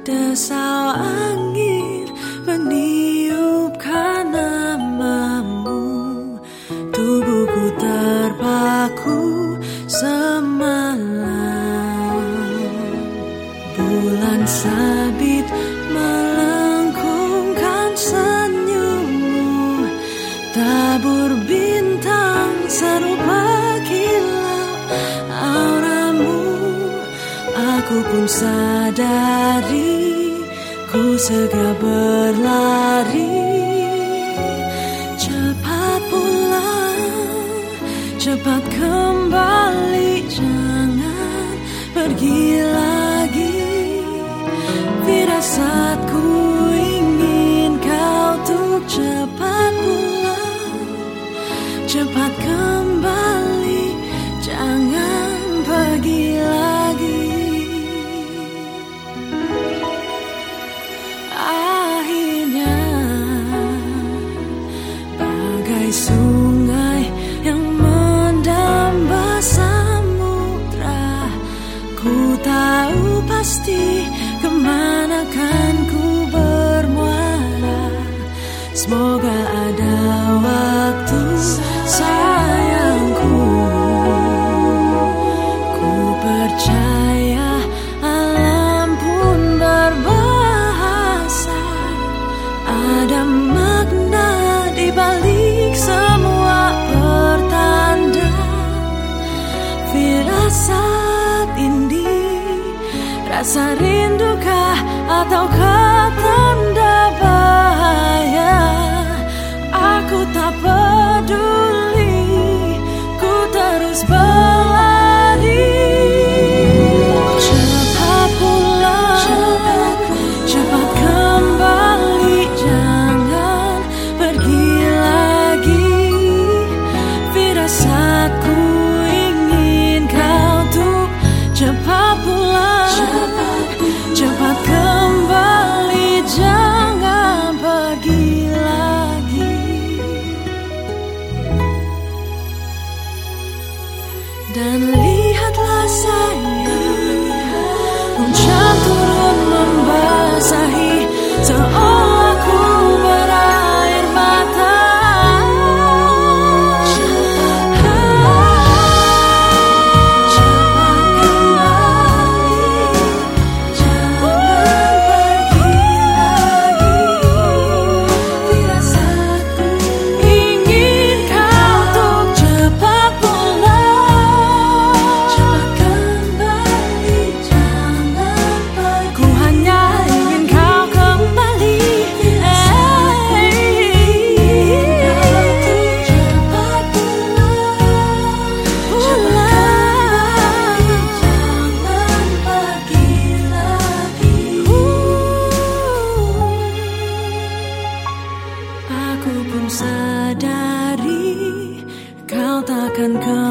Desau angin meniupkan namamu Tubuhku terpaku semalam. Bulan sabit melengkungkan senyummu. Tabur biru sadari ku segera berlari. Cepat pulang cepat kembali jangan pergi lagi. Firasatku pasti ke mana kan ku bermuara. Semoga ada waktu saya Rasa rindukah atau tanda bahaya? Aku tak peduli. dan lihatlah saya 看看。